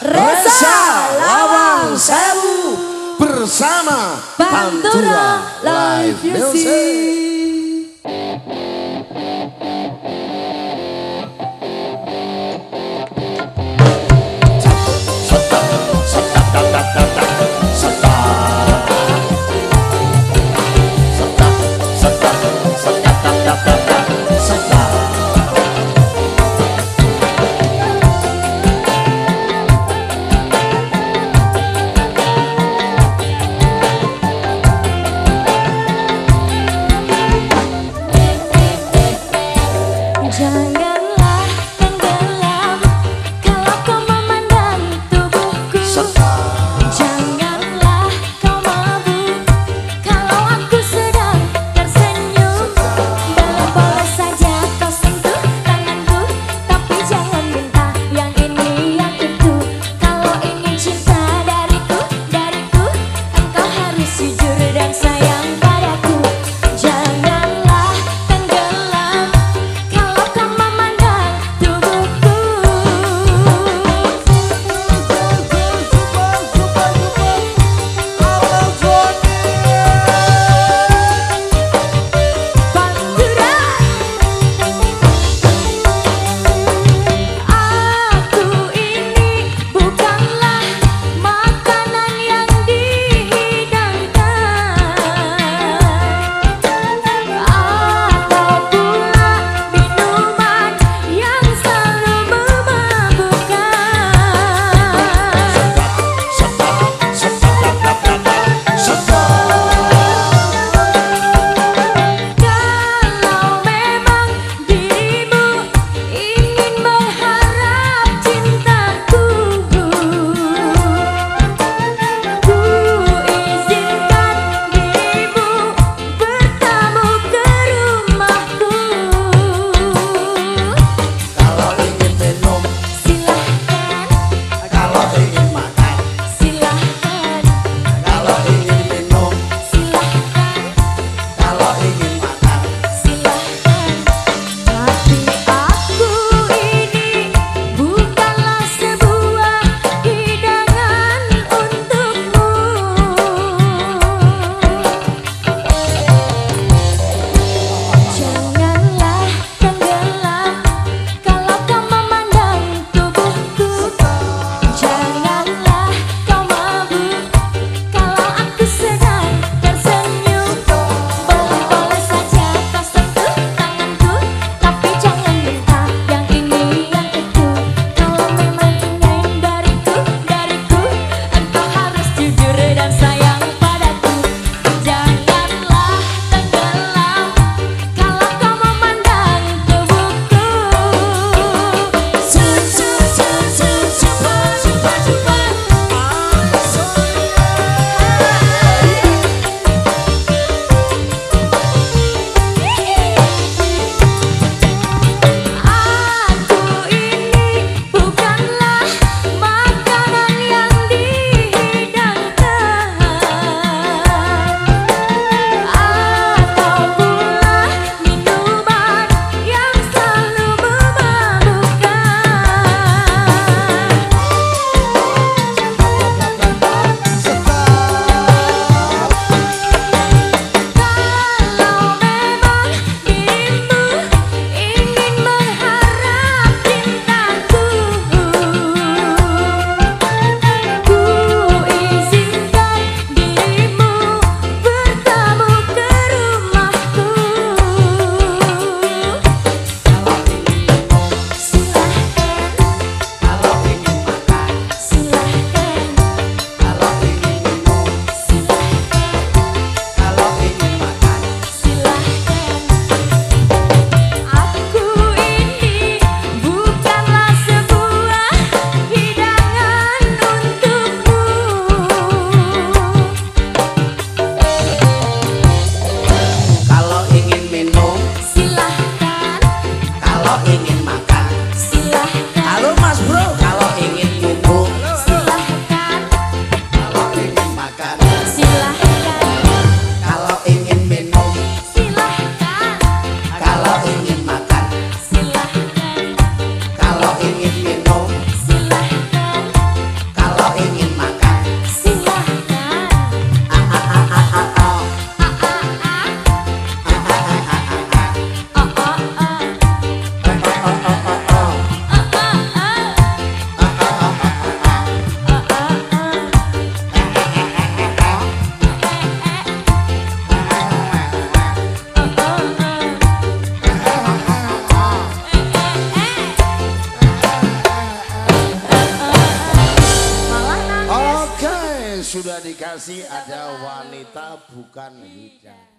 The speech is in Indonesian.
Resa Lawang Sewu bersama Pantura Live Music. прощай. Sudah dikasih ada wanita bukan hidangan